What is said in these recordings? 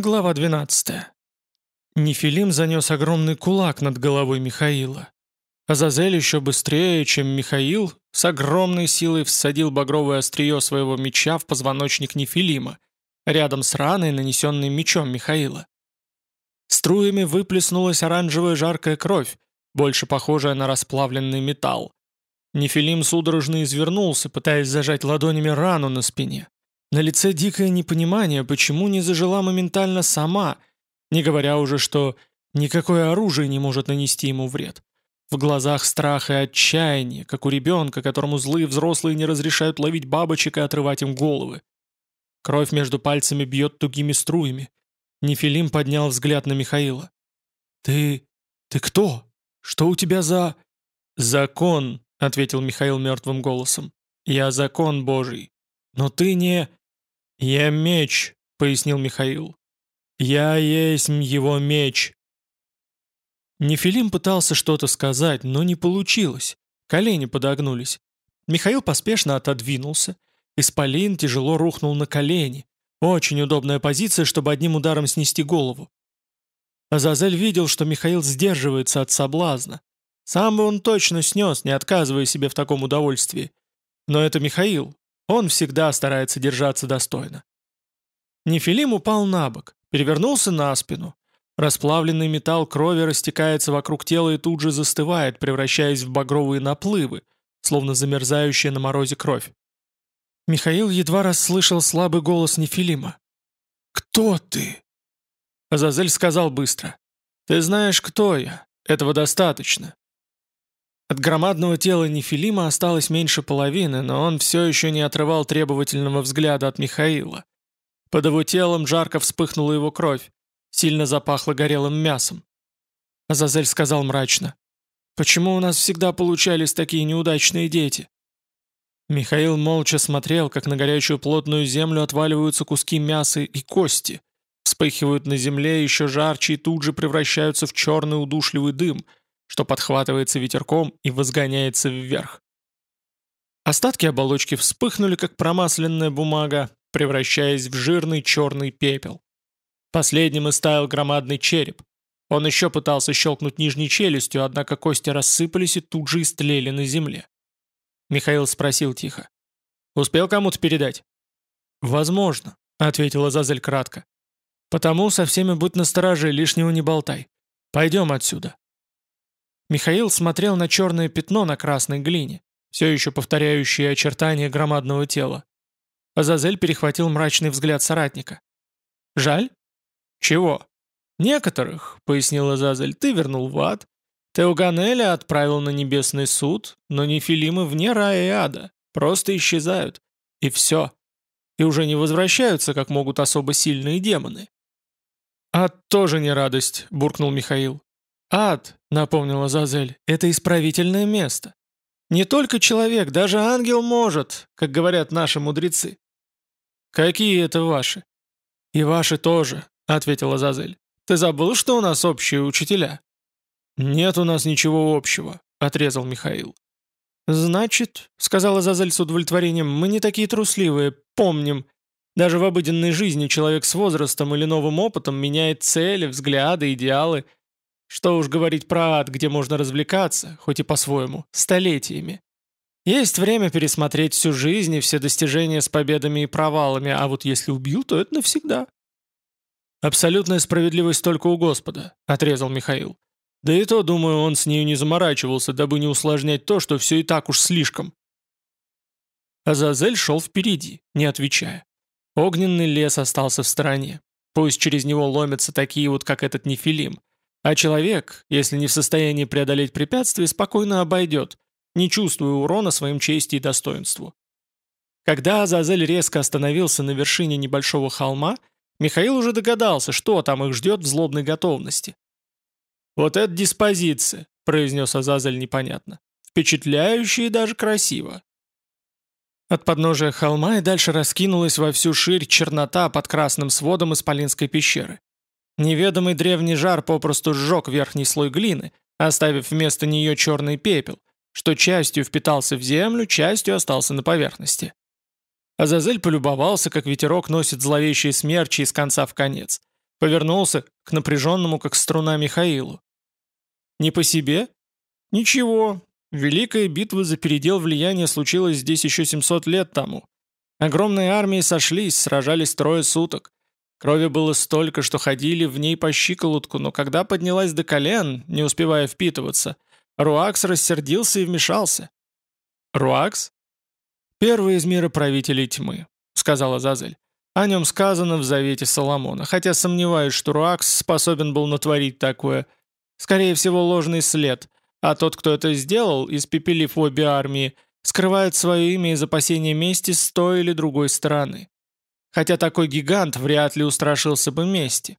Глава 12. Нефилим занес огромный кулак над головой Михаила. Азазель еще быстрее, чем Михаил, с огромной силой всадил багровое острие своего меча в позвоночник Нефилима, рядом с раной, нанесенной мечом Михаила. Струями выплеснулась оранжевая жаркая кровь, больше похожая на расплавленный металл. Нефилим судорожно извернулся, пытаясь зажать ладонями рану на спине. На лице дикое непонимание, почему не зажила моментально сама, не говоря уже, что никакое оружие не может нанести ему вред. В глазах страх и отчаяние, как у ребенка, которому злые взрослые не разрешают ловить бабочек и отрывать им головы. Кровь между пальцами бьет тугими струями. Нефилим поднял взгляд на Михаила. «Ты... ты кто? Что у тебя за...» «Закон», — ответил Михаил мертвым голосом. «Я закон Божий. Но ты не...» «Я меч», — пояснил Михаил. «Я есть его меч». Нефилим пытался что-то сказать, но не получилось. Колени подогнулись. Михаил поспешно отодвинулся. Исполин тяжело рухнул на колени. Очень удобная позиция, чтобы одним ударом снести голову. Азазель видел, что Михаил сдерживается от соблазна. Сам бы он точно снес, не отказывая себе в таком удовольствии. Но это Михаил, он всегда старается держаться достойно. Нефилим упал на бок, перевернулся на спину. Расплавленный металл крови растекается вокруг тела и тут же застывает, превращаясь в багровые наплывы, словно замерзающая на морозе кровь. Михаил едва расслышал слабый голос Нефилима. «Кто ты?» Азазель сказал быстро. «Ты знаешь, кто я. Этого достаточно. От громадного тела Нефилима осталось меньше половины, но он все еще не отрывал требовательного взгляда от Михаила. Под его телом жарко вспыхнула его кровь, сильно запахло горелым мясом. Азазель сказал мрачно, «Почему у нас всегда получались такие неудачные дети?» Михаил молча смотрел, как на горячую плотную землю отваливаются куски мяса и кости, вспыхивают на земле еще жарче и тут же превращаются в черный удушливый дым — что подхватывается ветерком и возгоняется вверх. Остатки оболочки вспыхнули, как промасленная бумага, превращаясь в жирный черный пепел. Последним истаял громадный череп. Он еще пытался щелкнуть нижней челюстью, однако кости рассыпались и тут же истлели на земле. Михаил спросил тихо. «Успел кому-то передать?» «Возможно», — ответила Зазель кратко. «Потому со всеми будь настороже, лишнего не болтай. Пойдем отсюда. Михаил смотрел на черное пятно на красной глине, все еще повторяющее очертания громадного тела. Азазель перехватил мрачный взгляд соратника. «Жаль?» «Чего?» «Некоторых», — пояснил Азазель, — «ты вернул в ад. Теоганеля отправил на небесный суд, но нефилимы вне рая и ада, просто исчезают. И все. И уже не возвращаются, как могут особо сильные демоны». «Ад тоже не радость», — буркнул Михаил. «Ад», — напомнила Зазель, — «это исправительное место. Не только человек, даже ангел может, как говорят наши мудрецы». «Какие это ваши?» «И ваши тоже», — ответила Зазель. «Ты забыл, что у нас общие учителя?» «Нет у нас ничего общего», — отрезал Михаил. «Значит», — сказала Зазель с удовлетворением, — «мы не такие трусливые, помним. Даже в обыденной жизни человек с возрастом или новым опытом меняет цели, взгляды, идеалы, что уж говорить про ад, где можно развлекаться, хоть и по-своему, столетиями. Есть время пересмотреть всю жизнь и все достижения с победами и провалами, а вот если убил, то это навсегда. «Абсолютная справедливость только у Господа», — отрезал Михаил. «Да и то, думаю, он с нею не заморачивался, дабы не усложнять то, что все и так уж слишком». Азазель шел впереди, не отвечая. Огненный лес остался в стороне. Пусть через него ломятся такие вот, как этот нефилим, а человек, если не в состоянии преодолеть препятствие, спокойно обойдет, не чувствуя урона своим чести и достоинству. Когда Азазель резко остановился на вершине небольшого холма, Михаил уже догадался, что там их ждет в злобной готовности. «Вот это диспозиция», — произнес Азазель непонятно. «Впечатляюще и даже красиво». От подножия холма и дальше раскинулась во всю ширь чернота под красным сводом Исполинской пещеры. Неведомый древний жар попросту сжег верхний слой глины, оставив вместо нее черный пепел, что частью впитался в землю, частью остался на поверхности. Азазель полюбовался, как ветерок носит зловещие смерчи из конца в конец. Повернулся к напряженному, как струна Михаилу. «Не по себе?» «Ничего. Великая битва за передел влияния случилась здесь еще 700 лет тому. Огромные армии сошлись, сражались трое суток. Крови было столько, что ходили в ней по щиколотку, но когда поднялась до колен, не успевая впитываться, Руакс рассердился и вмешался. «Руакс?» «Первый из мира правителей тьмы», — сказала Зазель. О нем сказано в Завете Соломона, хотя сомневаюсь, что Руакс способен был натворить такое. Скорее всего, ложный след, а тот, кто это сделал, испепелив обе армии, скрывает свое имя из опасения мести с той или другой стороны. Хотя такой гигант вряд ли устрашился бы мести.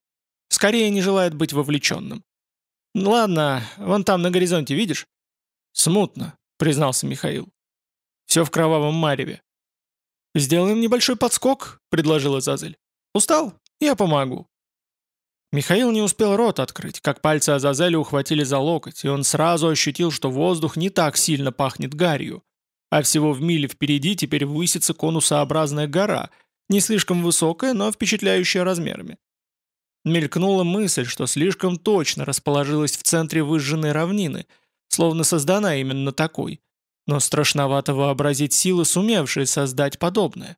Скорее не желает быть вовлеченным. «Ладно, вон там на горизонте, видишь?» «Смутно», — признался Михаил. «Все в кровавом мареве. «Сделаем небольшой подскок», — предложила Азазель. «Устал? Я помогу». Михаил не успел рот открыть, как пальцы Азазеля ухватили за локоть, и он сразу ощутил, что воздух не так сильно пахнет гарью, а всего в миле впереди теперь высится конусообразная гора, не слишком высокая, но впечатляющая размерами. Мелькнула мысль, что слишком точно расположилась в центре выжженной равнины, словно создана именно такой, но страшновато вообразить силы, сумевшие создать подобное.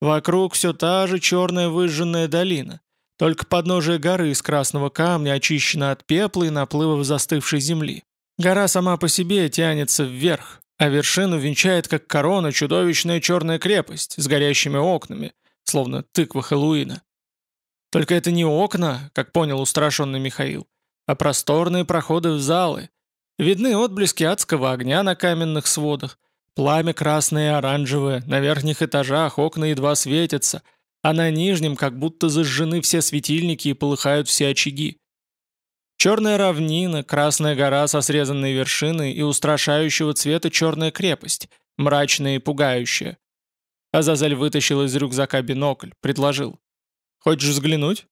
Вокруг все та же черная выжженная долина, только подножие горы из красного камня очищено от пепла и наплывов застывшей земли. Гора сама по себе тянется вверх, а вершину венчает как корона чудовищная черная крепость с горящими окнами, словно тыква Хэллоуина. Только это не окна, как понял устрашенный Михаил, а просторные проходы в залы, Видны отблески адского огня на каменных сводах, пламя красное и оранжевое, на верхних этажах окна едва светятся, а на нижнем как будто зажжены все светильники и полыхают все очаги. Черная равнина, красная гора со срезанной вершиной и устрашающего цвета черная крепость, мрачная и пугающая. Азазель вытащил из рюкзака бинокль, предложил. «Хочешь взглянуть?»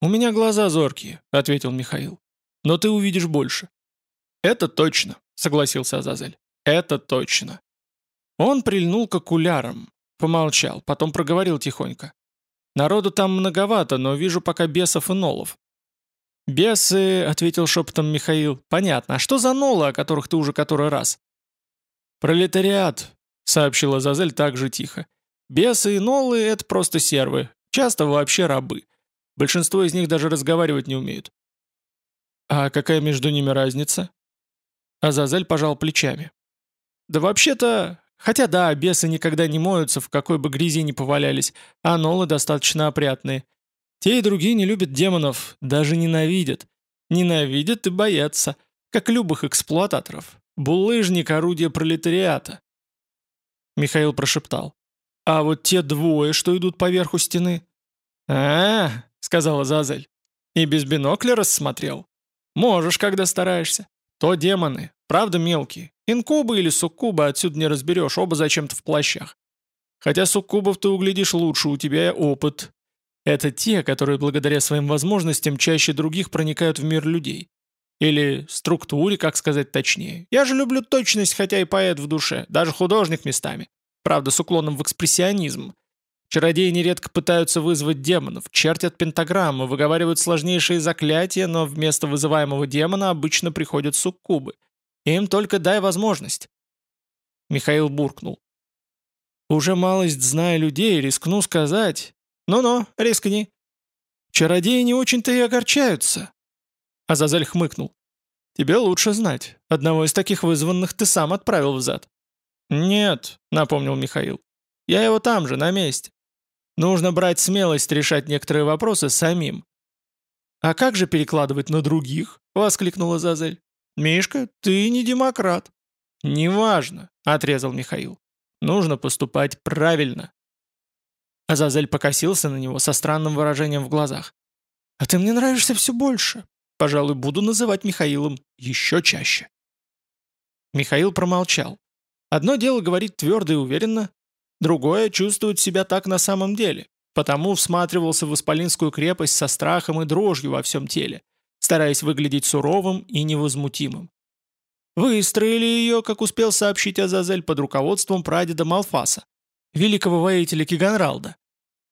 «У меня глаза зоркие», — ответил Михаил. «Но ты увидишь больше». «Это точно», — согласился Азазель. «Это точно». Он прильнул к окулярам, помолчал, потом проговорил тихонько. «Народу там многовато, но вижу пока бесов и нолов». «Бесы», — ответил шепотом Михаил. «Понятно. А что за нолы, о которых ты уже который раз?» «Пролетариат», — сообщила Азазель так же тихо. «Бесы и нолы — это просто сервы. Часто вообще рабы. Большинство из них даже разговаривать не умеют». «А какая между ними разница?» Азазель пожал плечами. «Да вообще-то... Хотя да, бесы никогда не моются, в какой бы грязи ни повалялись, а нолы достаточно опрятные. Те и другие не любят демонов, даже ненавидят. Ненавидят и боятся, как любых эксплуататоров. Булыжник — орудие пролетариата». Михаил прошептал. «А вот те двое, что идут по верху стены?» «А, -а, -а — сказала Зазель. «И без бинокля рассмотрел? Можешь, когда стараешься. То демоны, правда мелкие. Инкубы или суккубы отсюда не разберешь, оба зачем-то в плащах. Хотя суккубов ты углядишь лучше, у тебя опыт. Это те, которые благодаря своим возможностям чаще других проникают в мир людей. Или структуре, как сказать точнее. Я же люблю точность, хотя и поэт в душе, даже художник местами. Правда, с уклоном в экспрессионизм. Чародеи нередко пытаются вызвать демонов, чертят пентаграммы, выговаривают сложнейшие заклятия, но вместо вызываемого демона обычно приходят суккубы. Им только дай возможность. Михаил буркнул. Уже малость зная людей, рискну сказать. Ну-ну, рискни. Чародеи не очень-то и огорчаются. Азазель хмыкнул. Тебе лучше знать. Одного из таких вызванных ты сам отправил взад. Нет, напомнил Михаил. Я его там же, на месте. Нужно брать смелость решать некоторые вопросы самим. «А как же перекладывать на других?» — воскликнула Зазель. «Мишка, ты не демократ». «Неважно», — отрезал Михаил. «Нужно поступать правильно». Азазель покосился на него со странным выражением в глазах. «А ты мне нравишься все больше. Пожалуй, буду называть Михаилом еще чаще». Михаил промолчал. Одно дело говорить твердо и уверенно, Другое чувствует себя так на самом деле, потому всматривался в Исполинскую крепость со страхом и дрожью во всем теле, стараясь выглядеть суровым и невозмутимым. Выстроили ее, как успел сообщить Азазель, под руководством прадеда Малфаса, великого воителя Киганралда.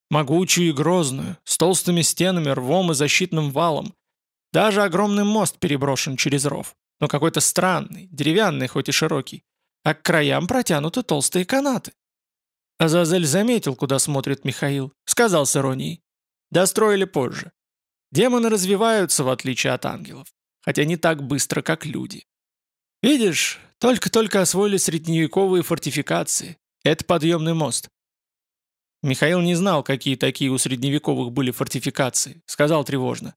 Могучую и грозную, с толстыми стенами, рвом и защитным валом. Даже огромный мост переброшен через ров, но какой-то странный, деревянный, хоть и широкий. А к краям протянуты толстые канаты. Азазель заметил, куда смотрит Михаил, сказал с иронией. Достроили позже. Демоны развиваются, в отличие от ангелов, хотя не так быстро, как люди. Видишь, только-только освоили средневековые фортификации. Это подъемный мост. Михаил не знал, какие такие у средневековых были фортификации. Сказал тревожно.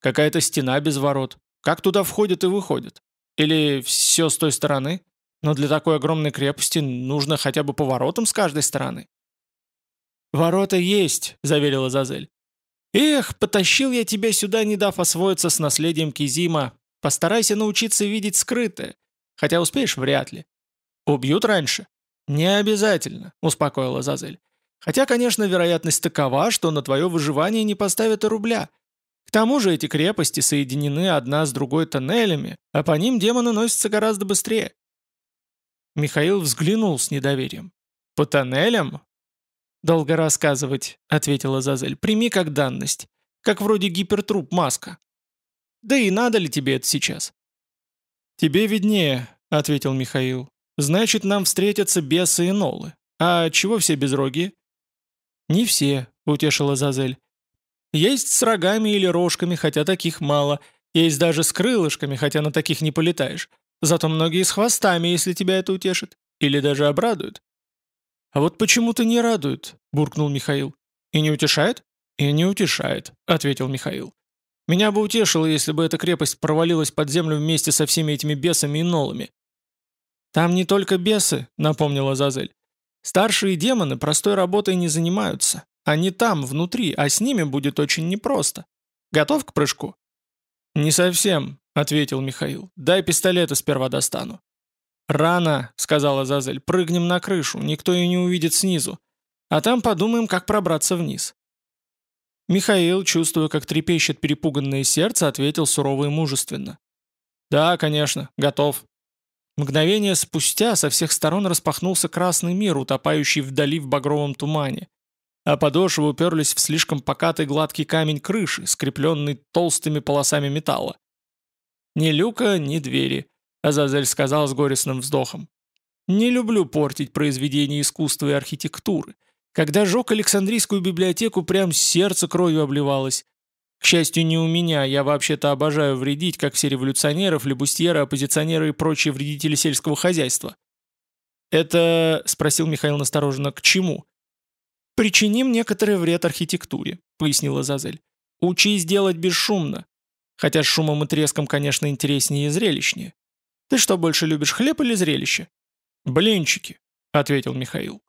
Какая-то стена без ворот. Как туда входят и выходят? Или все с той стороны? Но для такой огромной крепости нужно хотя бы поворотом с каждой стороны. «Ворота есть», — заверила Зазель. «Эх, потащил я тебя сюда, не дав освоиться с наследием Кизима. Постарайся научиться видеть скрытое. Хотя успеешь вряд ли. Убьют раньше?» «Не обязательно», — успокоила Зазель. «Хотя, конечно, вероятность такова, что на твое выживание не поставят и рубля. К тому же эти крепости соединены одна с другой тоннелями, а по ним демоны носятся гораздо быстрее». Михаил взглянул с недоверием. «По тоннелям? «Долго рассказывать», — ответила Зазель. «Прими как данность. Как вроде гипертруп маска». «Да и надо ли тебе это сейчас?» «Тебе виднее», — ответил Михаил. «Значит, нам встретятся бесы и нолы. А чего все безрогие?» «Не все», — утешила Зазель. «Есть с рогами или рожками, хотя таких мало. Есть даже с крылышками, хотя на таких не полетаешь. Зато многие с хвостами, если тебя это утешит. Или даже обрадуют. «А вот почему-то не радует», — буркнул Михаил. «И не утешает?» «И не утешает», — ответил Михаил. «Меня бы утешило, если бы эта крепость провалилась под землю вместе со всеми этими бесами и нолами». «Там не только бесы», — напомнила Зазель. «Старшие демоны простой работой не занимаются. Они там, внутри, а с ними будет очень непросто. Готов к прыжку?» «Не совсем», — ответил Михаил. «Дай пистолеты сперва достану». «Рано», — сказала Зазель, — «прыгнем на крышу, никто ее не увидит снизу. А там подумаем, как пробраться вниз». Михаил, чувствуя, как трепещет перепуганное сердце, ответил сурово и мужественно. «Да, конечно, готов». Мгновение спустя со всех сторон распахнулся красный мир, утопающий вдали в багровом тумане, а подошвы уперлись в слишком покатый гладкий камень крыши, скрепленный толстыми полосами металла. Ни люка, ни двери. Азазель сказал с горестным вздохом. «Не люблю портить произведения искусства и архитектуры. Когда жег Александрийскую библиотеку, прям сердце кровью обливалось. К счастью, не у меня, я вообще-то обожаю вредить, как все революционеры, флебустьеры, оппозиционеры и прочие вредители сельского хозяйства». «Это...» — спросил Михаил настороженно. «К чему?» «Причиним некоторый вред архитектуре», — пояснила Зазель. «Учись делать бесшумно. Хотя с шумом и треском, конечно, интереснее и зрелищнее. Ты что больше любишь, хлеб или зрелище?» «Блинчики», — ответил Михаил.